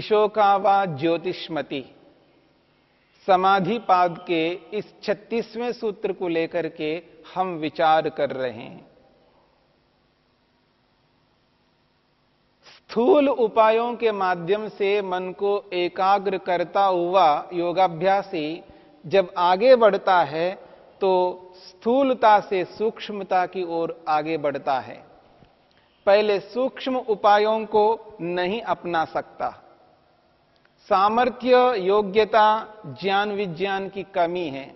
विशोकावा ज्योतिष्मति। समाधि पाद के इस 36वें सूत्र को लेकर के हम विचार कर रहे हैं। स्थूल उपायों के माध्यम से मन को एकाग्र करता हुआ योगाभ्यासी जब आगे बढ़ता है तो स्थूलता से सूक्ष्मता की ओर आगे बढ़ता है। पहले सूक्ष्म उपायों को नहीं अपना सकता। सामर्थ्य, योग्यता, ज्ञान, विज्ञान की कमी है।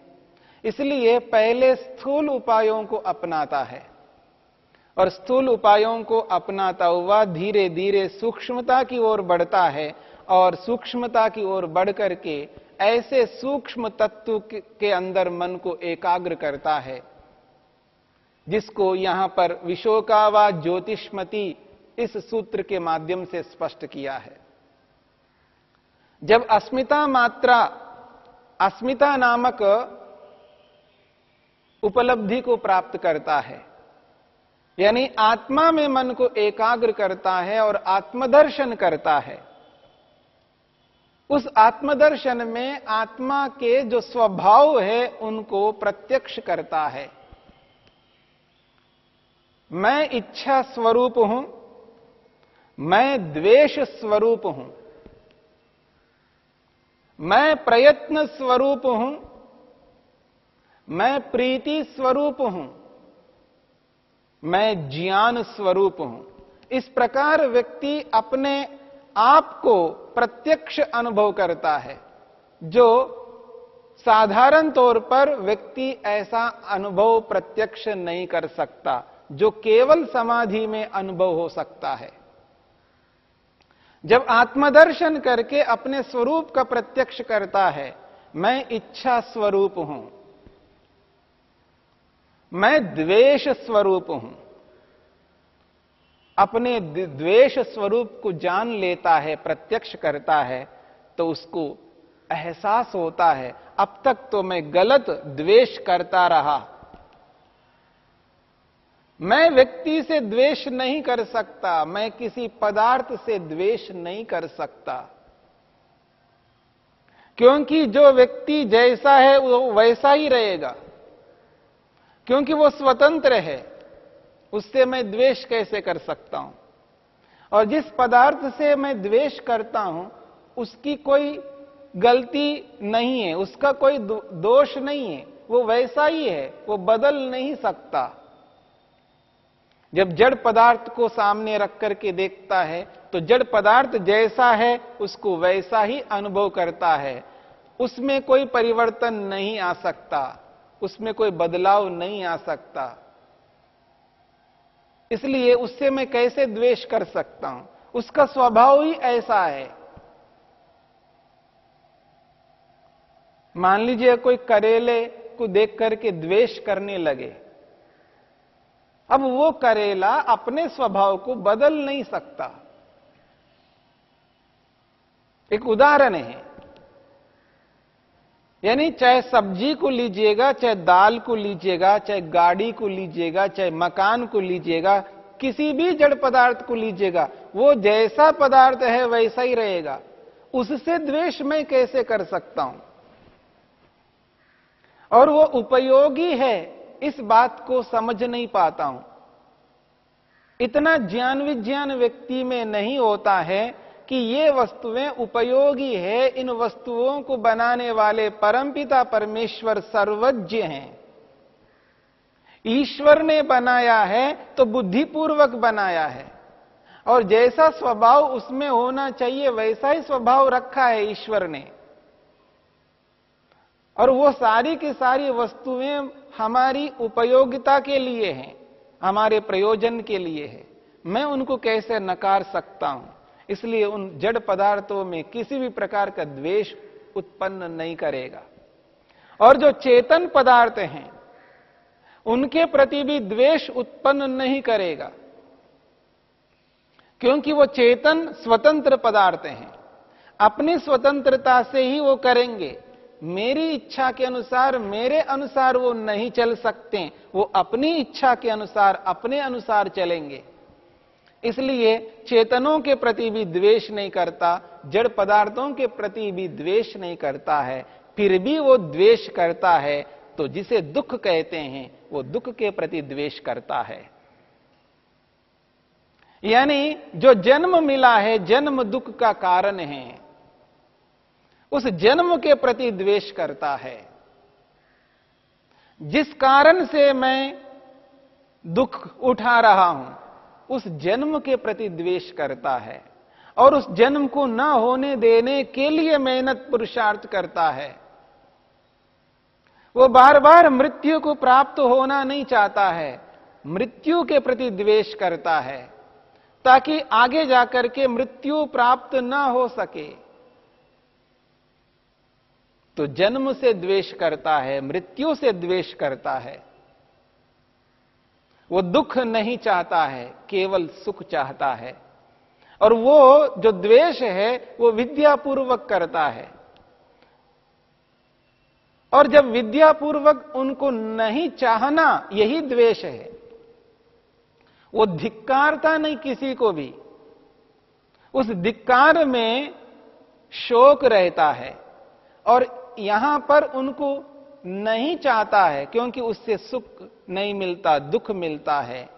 इसलिए पहले स्थूल उपायों को अपनाता है। और स्थूल उपायों को अपनाता हुआ धीरे धीरे सूक्ष्मता की ओर बढ़ता है और सूक्ष्मता की ओर बढ़ करके ऐसे सूक्ष्म तत्व के अंदर मन को एकाग्र करता है, जिसको यहाँ पर विशोकावा ज्योतिष्मति इस सूत्र के माध्यम से स्पष्ट किया है। जब अस्मिता मात्रा, अस्मिता नामक उपलब्धि को प्राप्त करता है, यानी आत्मा में मन को एकाग्र करता है और आत्मदर्शन करता है, उस आत्मदर्शन में आत्मा के जो स्वभाव है, उनको प्रत्यक्ष करता है। मैं इच्छा स्वरूप हूँ, मैं द्वेष स्वरूप हूँ मैं प्रयत्न स्वरूप हूँ, मैं प्रीति स्वरूप हूँ, मैं ज्ञान स्वरूप हूँ। इस प्रकार व्यक्ति अपने आप को प्रत्यक्ष अनुभव करता है, जो साधारण तौर पर व्यक्ति ऐसा अनुभव प्रत्यक्ष नहीं कर सकता, जो केवल समाधि में अनुभव हो सकता है। जब आत्मदर्शन करके अपने स्वरूप का प्रत्यक्ष करता है, मैं इच्छा स्वरूप हूँ। मैं द्वेष स्वरूप हूँ। अपने द्वेष स्वरूप को जान लेता है, प्रत्यक्ष करता है तो उसको एहसास होता है, अब तक तो मैं गलत द्वेष करता रहा। मैं व्यक्ति से द्वेष नहीं कर सकता, मैं किसी पदार्थ से द्वेष नहीं कर सकता। क्योंकि जो व्यक्ति जैसा है, वो वैसा ही रहेगा। क्योंकि वो स्वतंत्र है, उससे मैं द्वेष कैसे कर सकता हूँ? और जिस पदार्थ से मैं द्वेष करता हूँ, उसकी कोई गलती नहीं है, उसका कोई दोष नहीं है। वो वैसा ही है, वो बदल नहीं सकता। जब जड़ पदार्थ को सामने रख करके देखता है तो जड़ पदार्थ जैसा है, उसको वैसा ही अनुभव करता है। उसमें कोई परिवर्तन नहीं आ सकता, उसमें कोई बदलाव नहीं आ सकता। इसलिए उससे मैं कैसे द्वेष कर सकता हूँ? उसका स्वभाव ही ऐसा है। मान लीजिए कोई करेले को देख करके द्वेष करने लगे। अब वो करेला अपने स्वभाव को बदल नहीं सकता। एक उदाहरण है। यानी चाहे सब्ज़ी को लीजिएगा, चाहे दाल को लीजिएगा, चाहे गाड़ी को लीजिएगा, चाहे मकान को लीजिएगा, किसी भी जड़ पदार्थ को लीजिएगा, वो जैसा पदार्थ है वैसा ही रहेगा। उससे द्वेष मैं कैसे कर सकता हूँ? और वो उपयोगी है इस बात को समझ नहीं पाता हूँ। इतना ज्ञान विज्ञान व्यक्ति में नहीं होता है कि ये वस्तुएँ उपयोगी है, इन वस्तुओं को बनाने वाले परमपिता परमेश्वर सर्वज्ञ हैं। ईश्वर ने बनाया है तो बुद्धिपूर्वक बनाया है। और जैसा स्वभाव उसमें होना चाहिए, वैसा ही स्वभाव रखा है ईश्वर ने। और वो सारी की सारी वस्तुएँ हमारी उपयोगिता के लिए हैं, हमारे प्रयोजन के लिए है। मैं उनको कैसे नकार सकता हूँ? इसलिए उन जड़ पदार्थों में किसी भी प्रकार का द्वेष उत्पन्न नहीं करेगा। और जो चेतन पदार्थ हैं, उनके प्रति भी द्वेष उत्पन्न नहीं करेगा। क्योंकि वो चेतन स्वतंत्र पदार्थ हैं। अपनी स्वतंत्रता से ही वो करेंगे। मेरी इच्छा के अनुसार, मेरे अनुसार वो नहीं चल सकते। वो अपनी इच्छा के अनुसार, अपने अनुसार चलेंगे। इसलिए चेतनों के प्रति भी द्वेष नहीं करता, जड़ पदार्थों के प्रति भी द्वेष नहीं करता है। फिर भी वो द्वेष करता है तो जिसे दुख कहते हैं, वो दुख के प्रति द्वेष करता है। यानी, जो जन्म मिला है, जन्म दुख का कारण है। उस जन्म के प्रति द्वेष करता है। जिस कारण से मैं दुख उठा रहा हूँ, उस जन्म के प्रति द्वेष करता है और उस जन्म को न होने देने के लिए मेहनत पुरुषार्थ करता है। वो बार बार मृत्यु को प्राप्त होना नहीं चाहता है, मृत्यु के प्रति द्वेष करता है, ताकि आगे जाकर के मृत्यु प्राप्त ना हो सके। तो जन्म से द्वेष करता है, मृत्यु से द्वेष करता है। वो दुख नहीं चाहता है, केवल सुख चाहता है। और वो जो द्वेष है, वो विद्यापूर्वक करता है। और जब विद्यापूर्वक उनको नहीं चाहना, यही द्वेष है। वो धिक्कारता नहीं किसी को भी। उस धिक्कार में शोक रहता है और यहाँ पर उनको नहीं चाहता है, क्योंकि उससे सुख नहीं मिलता, दुख मिलता है।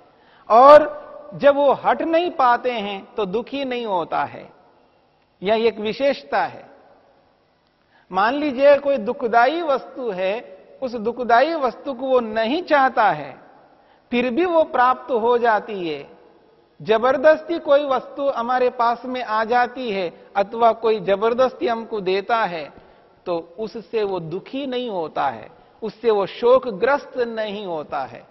और जब वो हट नहीं पाते हैं तो दुखी नहीं होता है। यह एक विशेषता है। मान लीजिए, कोई दुखदाई वस्तु है, उस दुखदाई वस्तु को वो नहीं चाहता है, फिर भी वो प्राप्त हो जाती है। ज़बरदस्ती कोई वस्तु हमारे पास में आ जाती है, अथवा कोई ज़बरदस्ती हमको देता है तो उससे वो दुखी नहीं होता है, उससे वो शोकग्रस्त नहीं होता है।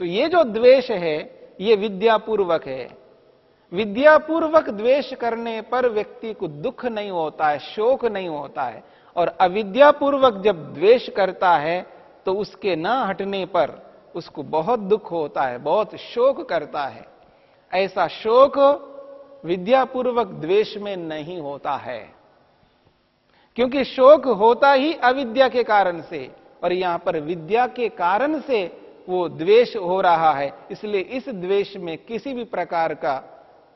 तो ये जो द्वेष है, ये विद्यापूर्वक है। विद्यापूर्वक द्वेष करने पर व्यक्ति को दुख नहीं होता है, शोक नहीं होता है। और अविद्यापूर्वक जब द्वेष करता है तो उसके ना हटने पर उसको बहुत दुख होता है, बहुत शोक करता है। ऐसा शोक विद्यापूर्वक द्वेष में नहीं होता है। क्योंकि शोक होता ही अविद्या के कारण से, और यहाँ पर विद्या के कारण से वो द्वेष हो रहा है। इसलिए इस द्वेष में किसी भी प्रकार का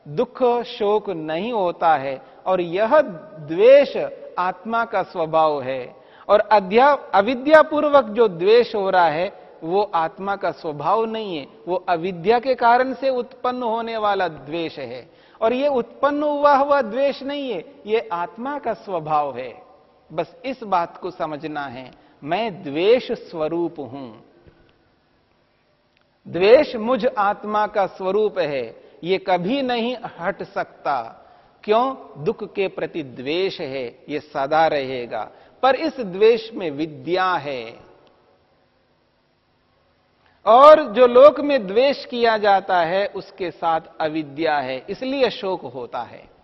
दुख, शोक नहीं होता है, और यह द्वेष आत्मा का स्वभाव है। और अध्या, अविद्यापूर्वक जो द्वेष हो रहा है, वो आत्मा का स्वभाव नहीं है। वो अविद्या के कारण से उत्पन्न होने वाला द्वेष है। और ये उत्पन्न हुआ हुआ द्वेष नहीं है, ये आत्मा का स्वभाव है। बस इस बात को समझना है, मैं द्वेष स्वरूप हूँ। द्वेष मुझ आत्मा का स्वरूप है, ये कभी नहीं हट सकता। क्यों? दुख के प्रति द्वेष है, ये सदा रहेगा। पर इस द्वेष में विद्या है। और जो लोक में द्वेष किया जाता है, उसके साथ अविद्या है, इसलिए शोक होता है।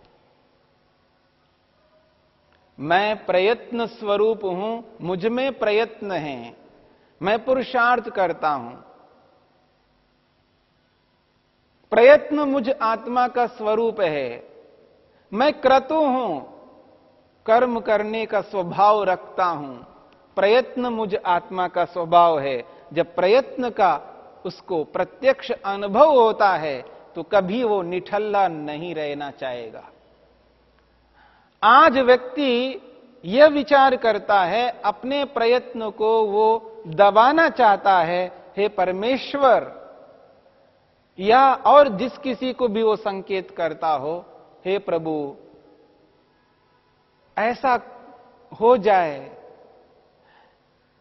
मैं प्रयत्न स्वरूप हूँ, मुझमें प्रयत्न है। मैं पुरुषार्थ करता हूँ। प्रयत्न मुझ आत्मा का स्वरूप है। मैं क्रतु हूँ, कर्म करने का स्वभाव रखता हूँ। प्रयत्न मुझ आत्मा का स्वभाव है। जब प्रयत्न का उसको प्रत्यक्ष अनुभव होता है तो कभी वो निठल्ला नहीं रहना चाहेगा। आज व्यक्ति यह विचार करता है, अपने प्रयत्न को वो दबाना चाहता है, हे परमेश्वर, या और जिस किसी को भी वो संकेत करता हो, हे प्रभु, ऐसा हो जाए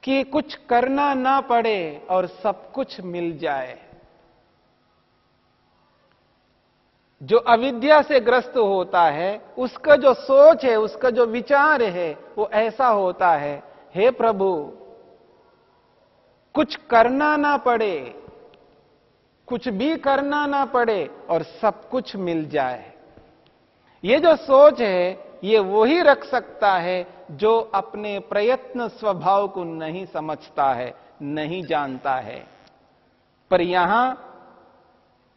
कि कुछ करना ना पड़े और सब कुछ मिल जाए। जो अविद्या से ग्रस्त होता है, उसका जो सोच है, उसका जो विचार है, वो ऐसा होता है, हे प्रभु, कुछ करना ना पड़े, कुछ भी करना ना पड़े और सब कुछ मिल जाए। ये जो सोच है, ये वही रख सकता है जो अपने प्रयत्न स्वभाव को नहीं समझता है, नहीं जानता है। पर यहाँ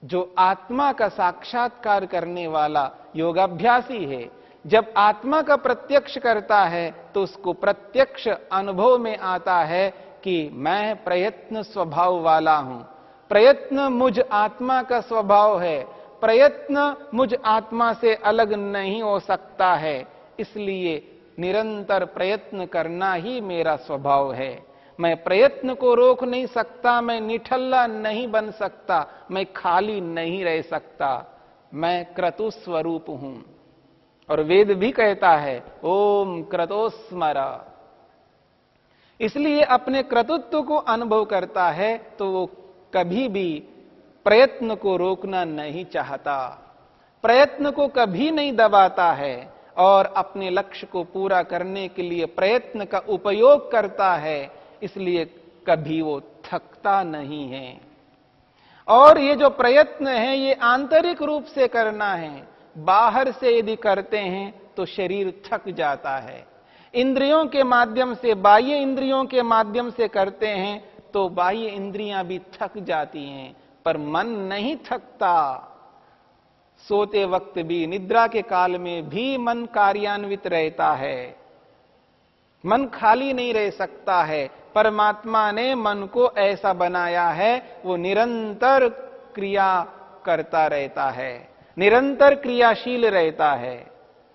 जो आत्मा का साक्षात्कार करने वाला योगाभ्यासी है, जब आत्मा का प्रत्यक्ष करता है तो उसको प्रत्यक्ष अनुभव में आता है कि मैं प्रयत्न स्वभाव वाला हूँ। प्रयत्न मुझ आत्मा का स्वभाव है। प्रयत्न मुझ आत्मा से अलग नहीं हो सकता है। इसलिए निरंतर प्रयत्न करना ही मेरा स्वभाव है। मैं प्रयत्न को रोक नहीं सकता, मैं निठल्ला नहीं बन सकता, मैं खाली नहीं रह सकता, मैं क्रतु स्वरूप हूँ। और वेद भी कहता है, ओम क्रतोस्मर। इसलिए अपने क्रतुत्व को अनुभव करता है तो वो कभी भी प्रयत्न को रोकना नहीं चाहता। प्रयत्न को कभी नहीं दबाता है, और अपने लक्ष्य को पूरा करने के लिए प्रयत्न का उपयोग करता है इसलिए कभी वो थकता नहीं है। और ये जो प्रयत्न है, ये आंतरिक रूप से करना है। बाहर से यदि करते हैं तो शरीर थक जाता है। इंद्रियों के माध्यम से, बाह्य इंद्रियों के माध्यम से करते हैं तो बाह्य इंद्रियाँ भी थक जाती हैं। पर मन नहीं थकता। सोते वक्त भी, निद्रा के काल में भी मन कार्यान्वित रहता है। मन खाली नहीं रह सकता है। परमात्मा ने मन को ऐसा बनाया है, वो निरंतर क्रिया करता रहता है, निरंतर क्रियाशील रहता है,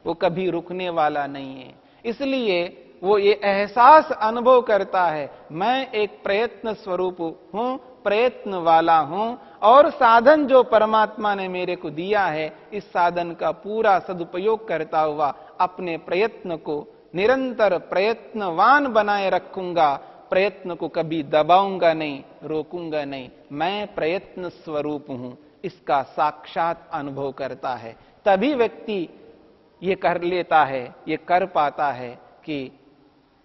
वो कभी रुकने वाला नहीं है। इसलिए वो ये एहसास अनुभव करता है, मैं एक प्रयत्न स्वरूप हूँ, प्रयत्न वाला हूँ, और साधन जो परमात्मा ने मेरे को दिया है, इस साधन का पूरा सदुपयोग करता हुआ अपने प्रयत्न को निरंतर प्रयत्नवान बनाए रखूँगा प्रयत्न को कभी दबाऊँगा नहीं, रोकूँगा नहीं। मैं प्रयत्न स्वरूप हूँ, इसका साक्षात अनुभव करता है। तभी व्यक्ति ये कर लेता है, ये कर पाता है कि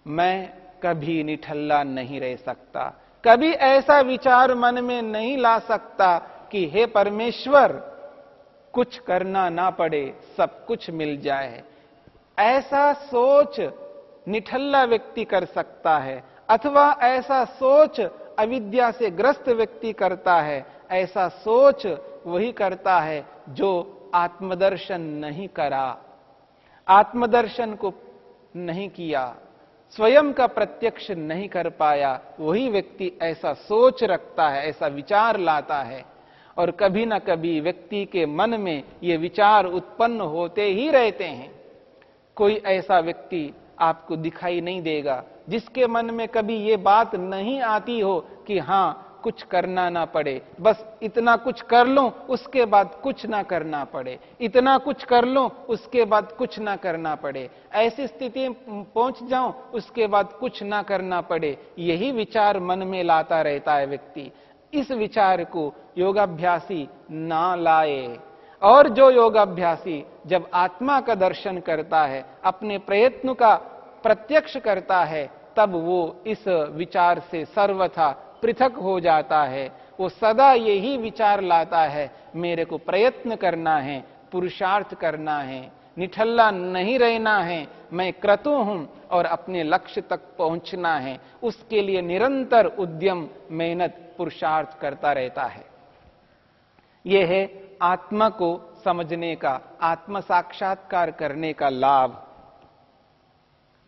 मैं कभी निठल्ला नहीं रह सकता। कभी ऐसा विचार मन में नहीं ला सकता कि, हे परमेश्वर, कुछ करना ना पड़े, सब कुछ मिल जाए। ऐसा सोच निठल्ला व्यक्ति कर सकता है। अथवा ऐसा सोच अविद्या से ग्रस्त व्यक्ति करता है, ऐसा सोच वही करता है जो आत्मदर्शन नहीं करा। आत्मदर्शन को नहीं किया, स्वयं का प्रत्यक्ष नहीं कर पाया, वही व्यक्ति ऐसा सोच रखता है, ऐसा विचार लाता है। और कभी ना कभी व्यक्ति के मन में ये विचार उत्पन्न होते ही रहते हैं। कोई ऐसा व्यक्ति आपको दिखाई नहीं देगा जिसके मन में कभी ये बात नहीं आती हो कि हाँ, कुछ करना ना पड़े। बस इतना कुछ कर लो, उसके बाद कुछ ना करना पड़े। इतना कुछ कर लो, उसके बाद कुछ ना करना पड़े। ऐसी स्थिति पहुँच जाओ उसके बाद कुछ ना करना पड़े। यही विचार मन में लाता रहता है व्यक्ति। इस विचार को योगाभ्यासी ना लाए। और जो योगाभ्यासी जब आत्मा का दर्शन करता है, अपने प्रयत्न का प्रत्यक्ष करता है तब वो इस विचार से सर्वथा पृथक हो जाता है। वो सदा यही विचार लाता है, मेरे को प्रयत्न करना है, पुरुषार्थ करना है, निठल्ला नहीं रहना है, मैं क्रतु हूँ और अपने लक्ष्य तक पहुँचना है। उसके लिए निरंतर उद्यम, मेहनत, पुरुषार्थ करता रहता है। यह है आत्मा को समझने का, आत्म साक्षात्कार करने का लाभ।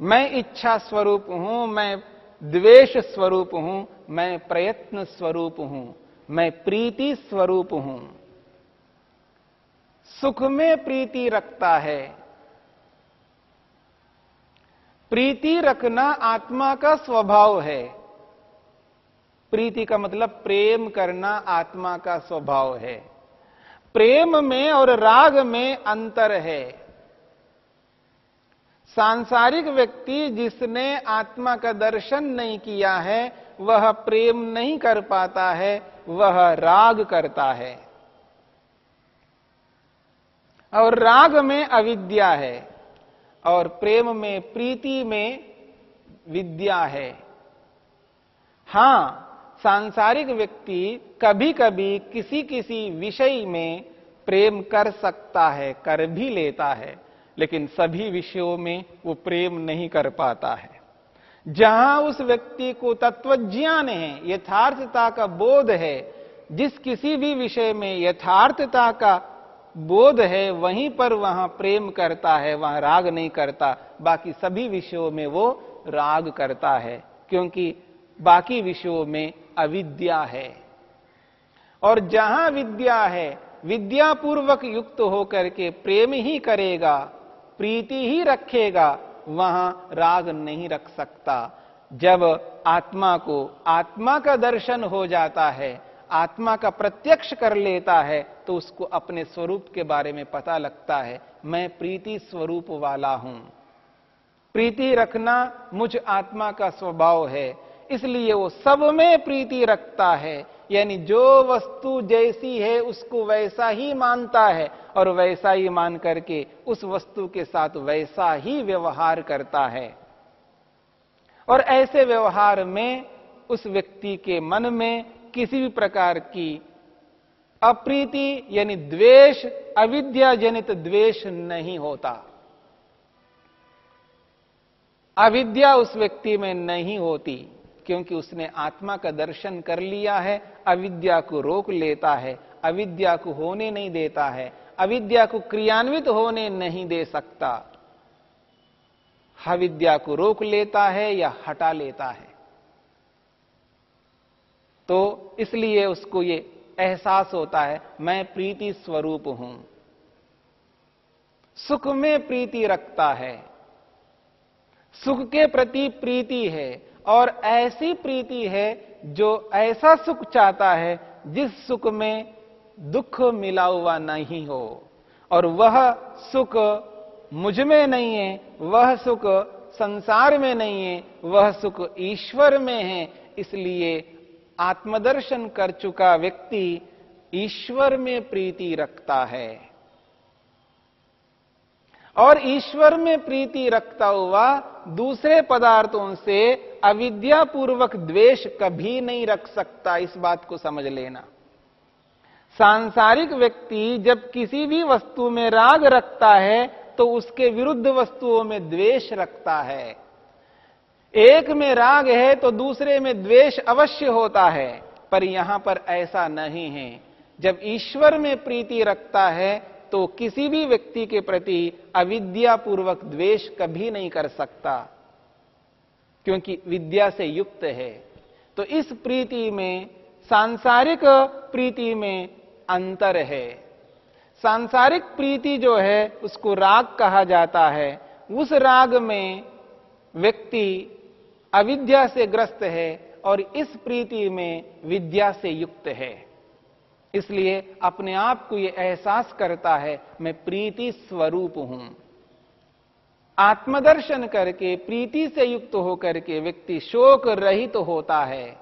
मैं इच्छा स्वरूप हूँ, मैं द्वेष स्वरूप हूँ, मैं प्रयत्न स्वरूप हूँ, मैं प्रीति स्वरूप हूँ। सुख में प्रीति रखता है। प्रीति रखना आत्मा का स्वभाव है। प्रीति का मतलब प्रेम करना आत्मा का स्वभाव है। प्रेम में और राग में अंतर है। सांसारिक व्यक्ति जिसने आत्मा का दर्शन नहीं किया है, वह प्रेम नहीं कर पाता है, वह राग करता है। और राग में अविद्या है, और प्रेम में, प्रीति में विद्या है। हाँ, सांसारिक व्यक्ति कभी कभी किसी किसी विषय में प्रेम कर सकता है, कर भी लेता है। लेकिन सभी विषयों में वो प्रेम नहीं कर पाता है। जहाँ उस व्यक्ति को तत्वज्ञान है, यथार्थता का बोध है, जिस किसी भी विषय में यथार्थता का बोध है, वहीं पर वहाँ प्रेम करता है, वहाँ राग नहीं करता, बाकी सभी विषयों में वो राग करता है, क्योंकि बाकी विषयों में अविद्या है। और जहाँ विद्या है विद्या पूर्वक युक्त होकर के प्रेम ही करेगा प्रीति ही रखेगा, वहाँ राग नहीं रख सकता। जब आत्मा को, आत्मा का दर्शन हो जाता है, आत्मा का प्रत्यक्ष कर लेता है तो उसको अपने स्वरूप के बारे में पता लगता है, मैं प्रीति स्वरूप वाला हूँ। प्रीति रखना मुझ आत्मा का स्वभाव है इसलिए वो सब में प्रीति रखता है। यानी जो वस्तु जैसी है, उसको वैसा ही मानता है और वैसा ही मान करके उस वस्तु के साथ वैसा ही व्यवहार करता है। और ऐसे व्यवहार में उस व्यक्ति के मन में किसी भी प्रकार की अप्रीति, यानी द्वेष, अविद्या जनित द्वेष नहीं होता। अविद्या उस व्यक्ति में नहीं होती। क्योंकि उसने आत्मा का दर्शन कर लिया है, अविद्या को रोक लेता है, अविद्या को होने नहीं देता है, अविद्या को क्रियान्वित होने नहीं दे सकता। अविद्या को रोक लेता है या हटा लेता है? तो इसलिए उसको ये एहसास होता है, मैं प्रीति स्वरूप हूँ। सुख में प्रीति रखता है। सुख के प्रति प्रीति है। और ऐसी प्रीति है जो ऐसा सुख चाहता है जिस सुख में दुख मिला हुआ नहीं हो। और वह सुख मुझमें नहीं है, वह सुख संसार में नहीं है, वह सुख ईश्वर में है। इसलिए आत्मदर्शन कर चुका व्यक्ति ईश्वर में प्रीति रखता है। और ईश्वर में प्रीति रखता हुआ दूसरे पदार्थों से अविद्या पूर्वक द्वेष कभी नहीं रख सकता, इस बात को समझ लेना। सांसारिक व्यक्ति जब किसी भी वस्तु में राग रखता है तो उसके विरुद्ध वस्तुओं में द्वेष रखता है। एक में राग है तो दूसरे में द्वेष अवश्य होता है, पर यहाँ पर ऐसा नहीं है। जब ईश्वर में प्रीति रखता है तो किसी भी व्यक्ति के प्रति अविद्या पूर्वक द्वेष कभी नहीं कर सकता। क्योंकि विद्या से युक्त है। तो इस प्रीति में, सांसारिक प्रीति में अंतर है। सांसारिक प्रीति जो है, उसको राग कहा जाता है। उस राग में व्यक्ति अविद्या से ग्रस्त है और इस प्रीति में विद्या से युक्त है। इसलिए अपने आप को यह एहसास करता है, मैं प्रीति स्वरूप हूँ। आत्मदर्शन करके, प्रीति से युक्त होकर के व्यक्ति शोक रहित तो होता है।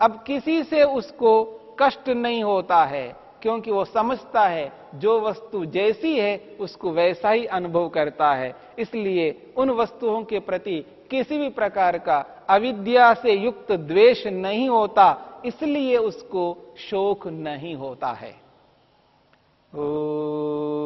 अब किसी से उसको कष्ट नहीं होता है, क्योंकि वो समझता है, जो वस्तु जैसी है, उसको वैसा ही अनुभव करता है। इसलिए उन वस्तुओं के प्रति किसी भी प्रकार का अविद्या से युक्त द्वेष नहीं होता, इसलिए उसको शोक नहीं होता है। ओ